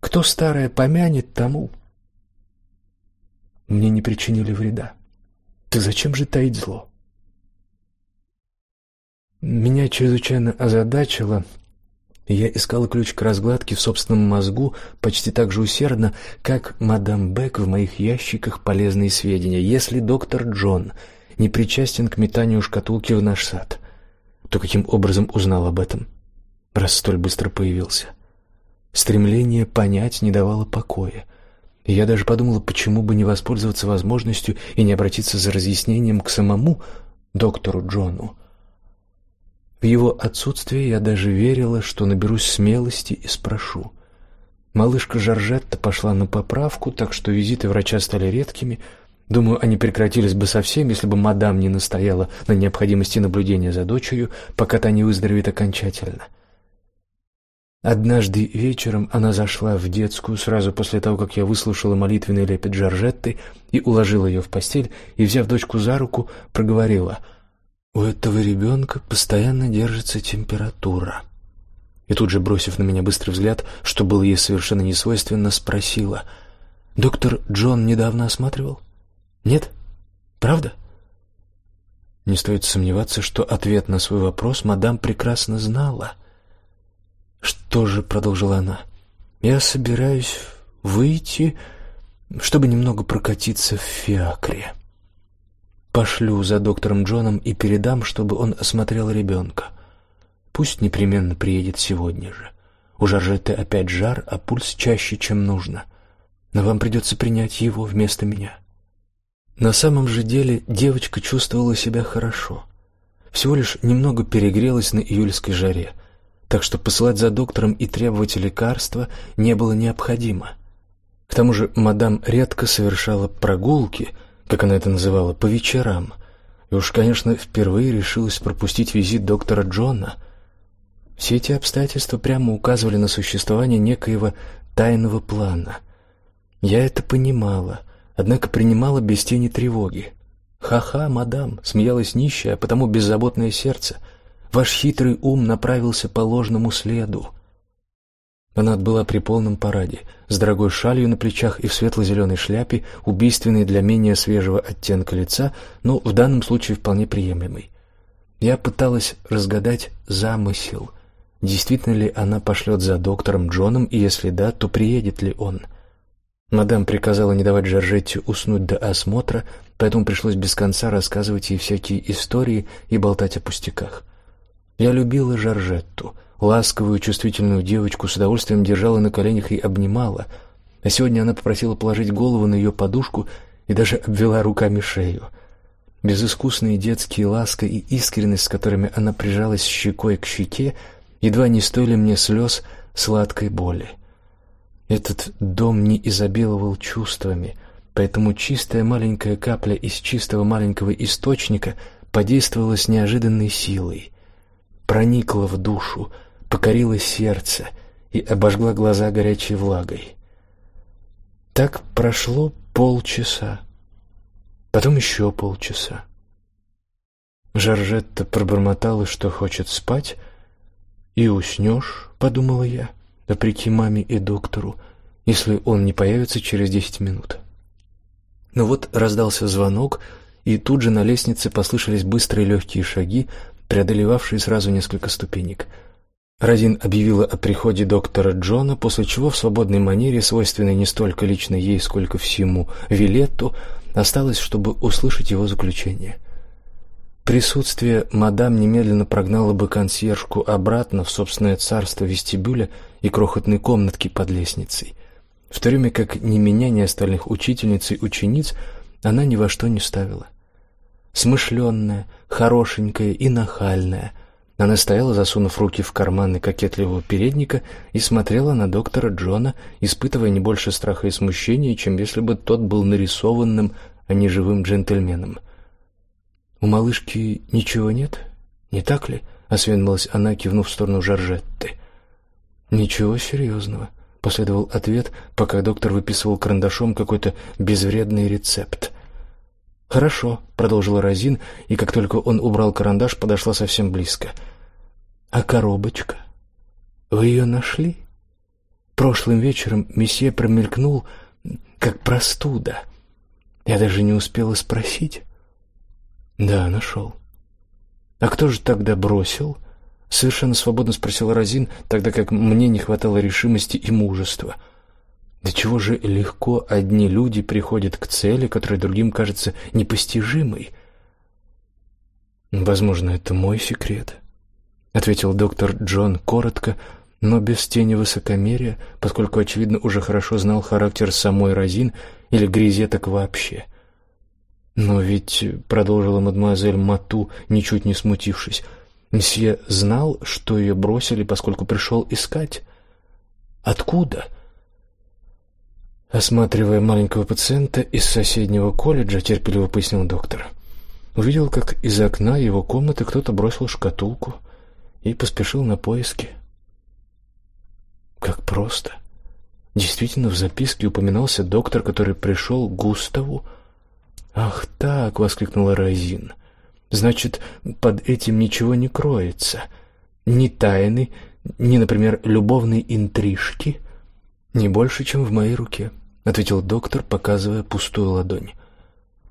S1: кто старое помянет, тому мне не причинили вреда. Ты зачем же таить зло? Меня чрезвычайно озадачило, я искала ключ к разгладке в собственном мозгу почти так же усердно, как мадам Бек в моих ящиках полезные сведения. Если доктор Джон не причастен к метанию шкатулки в наш сад, то каким образом узнал об этом, раз столь быстро появился? Стремление понять не давало покоя. И я даже подумала, почему бы не воспользоваться возможностью и не обратиться за разъяснением к самому доктору Джону. В его отсутствие я даже верила, что наберусь смелости и спрошу. Малышка Жоржетта пошла на поправку, так что визиты врача стали редкими. Думаю, они прекратились бы совсем, если бы мадам не настояла на необходимости наблюдения за дочерью, пока та не выздоровеет окончательно. Однажды вечером она зашла в детскую сразу после того, как я выслушала молитвенный лепет Жоржетты и уложила ее в постель, и, взяв дочку за руку, проговорила: "У этого ребенка постоянно держится температура". И тут же, бросив на меня быстрый взгляд, что было ей совершенно несвойственно, спросила: "Доктор Джон недавно осматривал? Нет? Правда?" Не стоит сомневаться, что ответ на свой вопрос мадам прекрасно знала. Что же, продолжила она. Я собираюсь выйти, чтобы немного прокатиться в фиакре. Пошлю за доктором Джоном и передам, чтобы он осмотрел ребенка. Пусть непременно приедет сегодня же. У Жоржетты опять жар, а пульс чаще, чем нужно. Но вам придется принять его вместо меня. На самом же деле девочка чувствовала себя хорошо. Всего лишь немного перегрелась на июльской жаре так что посылать за доктором и требовать лекарства не было необходимо. К тому же мадам редко совершала прогулки, как она это называла, по вечерам. И уж, конечно, впервые решилась пропустить визит доктора Джона. Все эти обстоятельства прямо указывали на существование некоего тайного плана. Я это понимала, однако принимала без тени тревоги. Ха-ха, мадам, смеялась нищая, потому беззаботное сердце — Ваш хитрый ум направился по ложному следу. Она была при полном параде, с дорогой шалью на плечах и в светло-зеленой шляпе, убийственной для менее свежего оттенка лица, но в данном случае вполне приемлемой. Я пыталась разгадать замысел. Действительно ли она пошлет за доктором Джоном, и если да, то приедет ли он? Мадам приказала не давать Жоржетте уснуть до осмотра, поэтому пришлось без конца рассказывать ей всякие истории и болтать о пустяках. Я любила Жоржетту, ласковую, чувствительную девочку, с удовольствием держала на коленях и обнимала. А сегодня она попросила положить голову на ее подушку и даже обвела руками шею. Безыскусные детские ласка и искренность, с которыми она прижалась щекой к щеке, едва не стоили мне слез сладкой боли. Этот дом не изобиловал чувствами, поэтому чистая маленькая капля из чистого маленького источника подействовала с неожиданной силой проникла в душу, покорила сердце и обожгла глаза горячей влагой. Так прошло полчаса. Потом еще полчаса. Жоржетта пробормотала, что хочет спать, и уснешь, подумала я, вопреки маме и доктору, если он не появится через десять минут. Но вот раздался звонок, и тут же на лестнице послышались быстрые легкие шаги, преодолевавшие сразу несколько ступенек. Разин объявила о приходе доктора Джона, после чего в свободной манере, свойственной не столько лично ей, сколько всему Вилетту, осталось, чтобы услышать его заключение. Присутствие мадам немедленно прогнало бы консьержку обратно в собственное царство вестибюля и крохотной комнатки под лестницей, в то время как ни меня, ни остальных учительниц и учениц она ни во что не ставила смышленная, хорошенькая и нахальная. Она стояла, засунув руки в карманы кокетливого передника и смотрела на доктора Джона, испытывая не больше страха и смущения, чем если бы тот был нарисованным, а не живым джентльменом. «У малышки ничего нет? Не так ли?» — осведомилась она, кивнув в сторону Жоржетты. «Ничего серьезного», — последовал ответ, пока доктор выписывал карандашом какой-то безвредный рецепт. «Хорошо», — продолжила Розин, и как только он убрал карандаш, подошла совсем близко — а коробочка? Вы ее нашли? Прошлым вечером месье промелькнул, как простуда. Я даже не успела спросить. Да, нашел. А кто же тогда бросил? Совершенно свободно спросил Розин, тогда как мне не хватало решимости и мужества. До чего же легко одни люди приходят к цели, которая другим кажется непостижимой? Возможно, это мой секрет ответил доктор Джон коротко, но без тени высокомерия, поскольку очевидно уже хорошо знал характер самой Розин или грезеток вообще. Но ведь продолжила мадемуазель Мату, ничуть не смутившись, месье знал, что ее бросили, поскольку пришел искать. Откуда? Осматривая маленького пациента из соседнего колледжа, терпеливо пояснил доктор. Увидел, как из окна его комнаты кто-то бросил шкатулку и поспешил на поиски. Как просто. Действительно, в записке упоминался доктор, который пришел к Густаву. «Ах так!» — воскликнула Розин. «Значит, под этим ничего не кроется. Ни тайны, ни, например, любовные интрижки. Не больше, чем в моей руке», — ответил доктор, показывая пустую ладонь.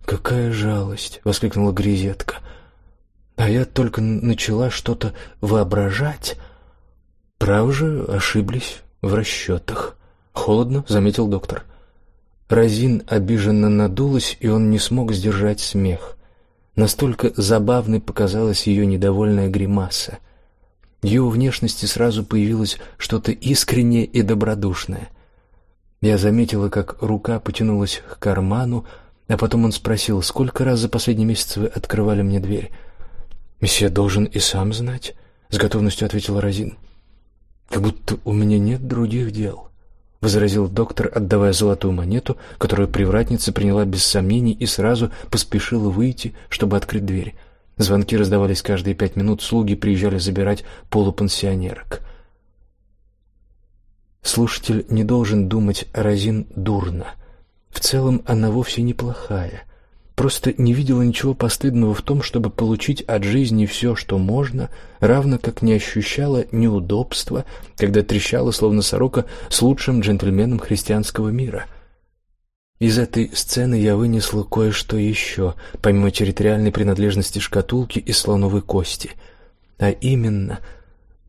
S1: «Какая жалость!» — воскликнула Гризетка. А я только начала что-то воображать. Право же, ошиблись в расчетах. Холодно, заметил доктор. Розин обиженно надулась, и он не смог сдержать смех. Настолько забавной показалась ее недовольная гримаса. В ее внешности сразу появилось что-то искреннее и добродушное. Я заметила, как рука потянулась к карману, а потом он спросил: "Сколько раз за последний месяц вы открывали мне дверь?" Месье должен и сам знать, с готовностью ответила Розин. Как будто у меня нет других дел, возразил доктор, отдавая золотую монету, которую привратница приняла без сомнений и сразу поспешила выйти, чтобы открыть дверь. Звонки раздавались каждые пять минут, слуги приезжали забирать полупенсионерок. Слушатель не должен думать о Розин дурно. В целом она вовсе неплохая просто не видела ничего постыдного в том, чтобы получить от жизни все, что можно, равно как не ощущала неудобства, когда трещала словно сорока с лучшим джентльменом христианского мира. Из этой сцены я вынесла кое-что еще, помимо территориальной принадлежности шкатулки из слоновой кости, а именно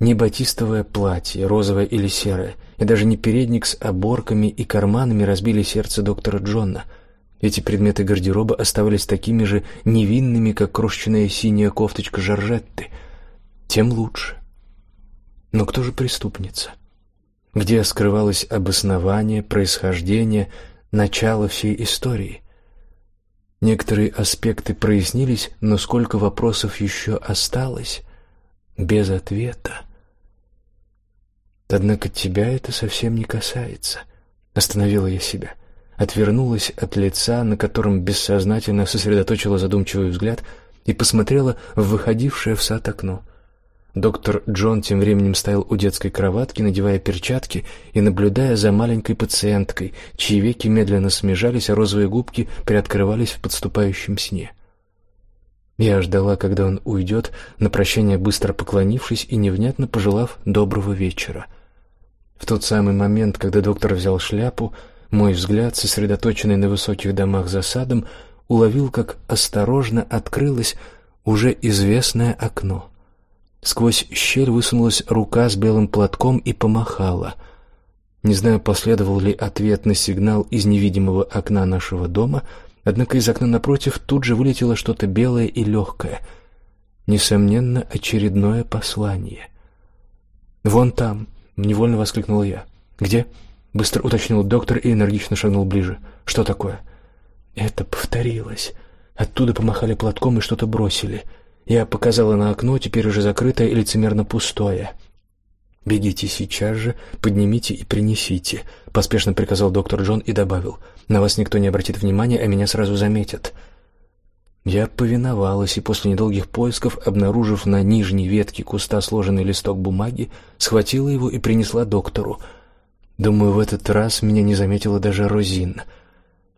S1: не батистовое платье, розовое или серое, и даже не передник с оборками и карманами разбили сердце доктора Джона — эти предметы гардероба оставались такими же невинными, как крошечная синяя кофточка Жоржетты. Тем лучше. Но кто же преступница? Где скрывалось обоснование, происхождение, начало всей истории? Некоторые аспекты прояснились, но сколько вопросов еще осталось без ответа. Однако тебя это совсем не касается. Остановила я себя отвернулась от лица, на котором бессознательно сосредоточила задумчивый взгляд, и посмотрела в выходившее в сад окно. Доктор Джон тем временем стоял у детской кроватки, надевая перчатки и наблюдая за маленькой пациенткой, чьи веки медленно смежались, а розовые губки приоткрывались в подступающем сне. Я ждала, когда он уйдет, на прощание быстро поклонившись и невнятно пожелав доброго вечера. В тот самый момент, когда доктор взял шляпу, мой взгляд, сосредоточенный на высоких домах за садом, уловил, как осторожно открылось уже известное окно. Сквозь щель высунулась рука с белым платком и помахала. Не знаю, последовал ли ответ на сигнал из невидимого окна нашего дома, однако из окна напротив тут же вылетело что-то белое и легкое. Несомненно, очередное послание. «Вон там!» — невольно воскликнул я. «Где?» Быстро уточнил доктор и энергично шагнул ближе. Что такое? Это повторилось. Оттуда помахали платком и что-то бросили. Я показала на окно, теперь уже закрытое и лицемерно пустое. «Бегите сейчас же, поднимите и принесите», — поспешно приказал доктор Джон и добавил. «На вас никто не обратит внимания, а меня сразу заметят». Я повиновалась и после недолгих поисков, обнаружив на нижней ветке куста сложенный листок бумаги, схватила его и принесла доктору. Думаю, в этот раз меня не заметила даже Розин.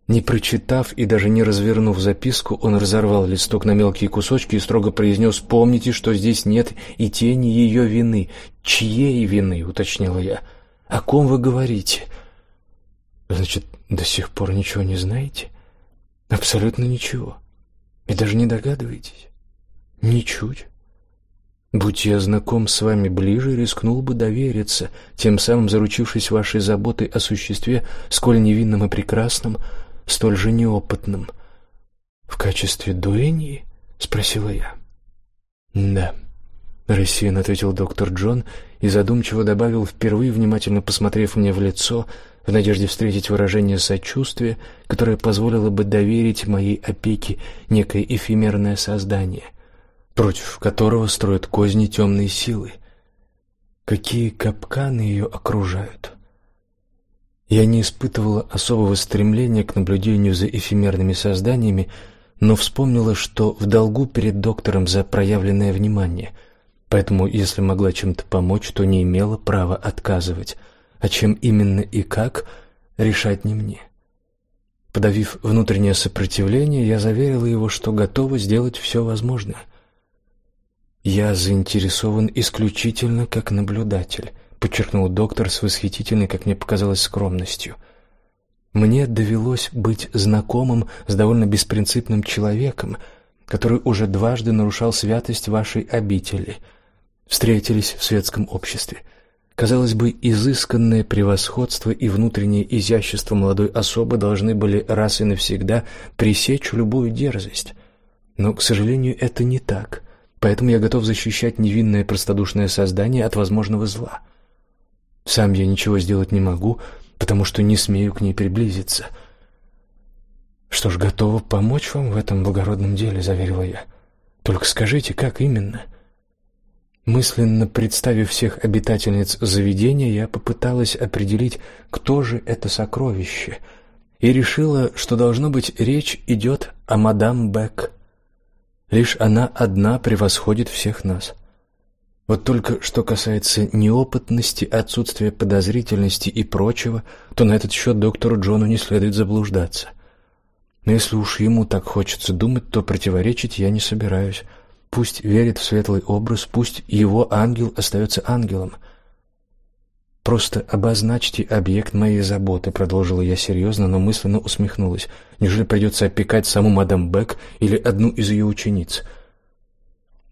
S1: Не прочитав и даже не развернув записку, он разорвал листок на мелкие кусочки и строго произнес «Помните, что здесь нет и тени ее вины». «Чьей вины?» — уточнила я. «О ком вы говорите?» «Значит, до сих пор ничего не знаете?» «Абсолютно ничего. И даже не догадываетесь?» «Ничуть». Будь я знаком с вами ближе, рискнул бы довериться, тем самым заручившись вашей заботой о существе, сколь невинном и прекрасном, столь же неопытным. В качестве дуэньи? спросила я. Да, рассеянно ответил доктор Джон и задумчиво добавил, впервые внимательно посмотрев мне в лицо, в надежде встретить выражение сочувствия, которое позволило бы доверить моей опеке некое эфемерное создание, против которого строят козни темные силы. Какие капканы ее окружают? Я не испытывала особого стремления к наблюдению за эфемерными созданиями, но вспомнила, что в долгу перед доктором за проявленное внимание. Поэтому, если могла чем-то помочь, то не имела права отказывать, а чем именно и как решать не мне. Подавив внутреннее сопротивление, я заверила его, что готова сделать все возможное. Я заинтересован исключительно как наблюдатель подчеркнул доктор с восхитительной, как мне показалось, скромностью. Мне довелось быть знакомым с довольно беспринципным человеком, который уже дважды нарушал святость вашей обители. Встретились в светском обществе. Казалось бы, изысканное превосходство и внутреннее изящество молодой особы должны были раз и навсегда пресечь любую дерзость. Но, к сожалению, это не так. Поэтому я готов защищать невинное простодушное создание от возможного зла. Сам я ничего сделать не могу, потому что не смею к ней приблизиться. Что ж, готова помочь вам в этом благородном деле, заверила я. Только скажите, как именно? Мысленно представив всех обитательниц заведения, я попыталась определить, кто же это сокровище, и решила, что должно быть речь идет о мадам Бек. Лишь она одна превосходит всех нас. Вот только что касается неопытности, отсутствия подозрительности и прочего, то на этот счет доктору Джону не следует заблуждаться. Но если уж ему так хочется думать, то противоречить я не собираюсь. Пусть верит в светлый образ, пусть его ангел остается ангелом. Просто обозначьте объект моей заботы, продолжила я серьезно, но мысленно усмехнулась. Неужели придется опекать саму мадам Бек или одну из ее учениц?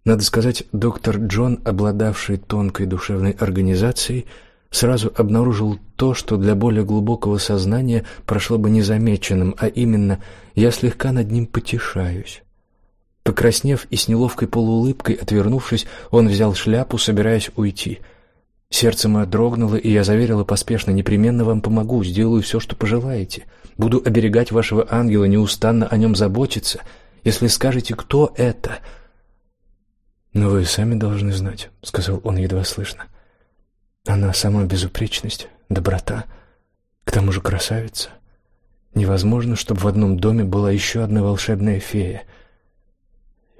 S1: Надо сказать, доктор Джон, обладавший тонкой душевной организацией, сразу обнаружил то, что для более глубокого сознания прошло бы незамеченным, а именно я слегка над ним потешаюсь. Покраснев и с неловкой полуулыбкой отвернувшись, он взял шляпу, собираясь уйти. Сердце мое дрогнуло, и я заверила поспешно: непременно вам помогу, сделаю все, что пожелаете. Буду оберегать вашего ангела, неустанно о нем заботиться. Если скажете, кто это, но вы сами должны знать, сказал он едва слышно. Она сама безупречность, доброта, к тому же красавица. Невозможно, чтобы в одном доме была еще одна волшебная фея.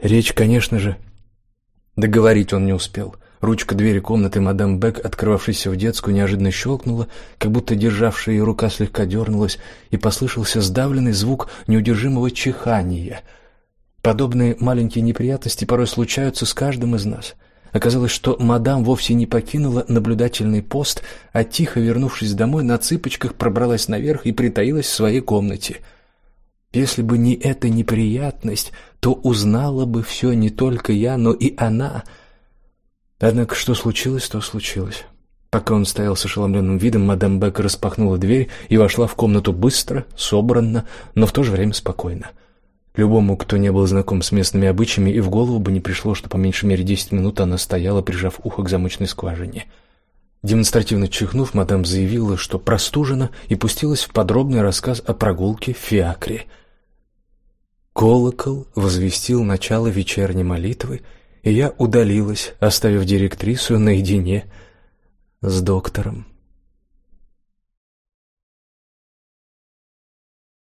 S1: Речь, конечно же, договорить он не успел. Ручка двери комнаты мадам Бек, открывавшейся в детскую, неожиданно щелкнула, как будто державшая ее рука слегка дернулась, и послышался сдавленный звук неудержимого чихания — Подобные маленькие неприятности порой случаются с каждым из нас. Оказалось, что мадам вовсе не покинула наблюдательный пост, а тихо вернувшись домой, на цыпочках пробралась наверх и притаилась в своей комнате. Если бы не эта неприятность, то узнала бы все не только я, но и она. Однако что случилось, то случилось. Пока он стоял с ошеломленным видом, мадам Бек распахнула дверь и вошла в комнату быстро, собранно, но в то же время спокойно. Любому, кто не был знаком с местными обычаями, и в голову бы не пришло, что по меньшей мере десять минут она стояла, прижав ухо к замочной скважине. Демонстративно чихнув, мадам заявила, что простужена, и пустилась в подробный рассказ о прогулке в Фиакре. Колокол возвестил начало вечерней молитвы, и я удалилась, оставив директрису наедине с доктором.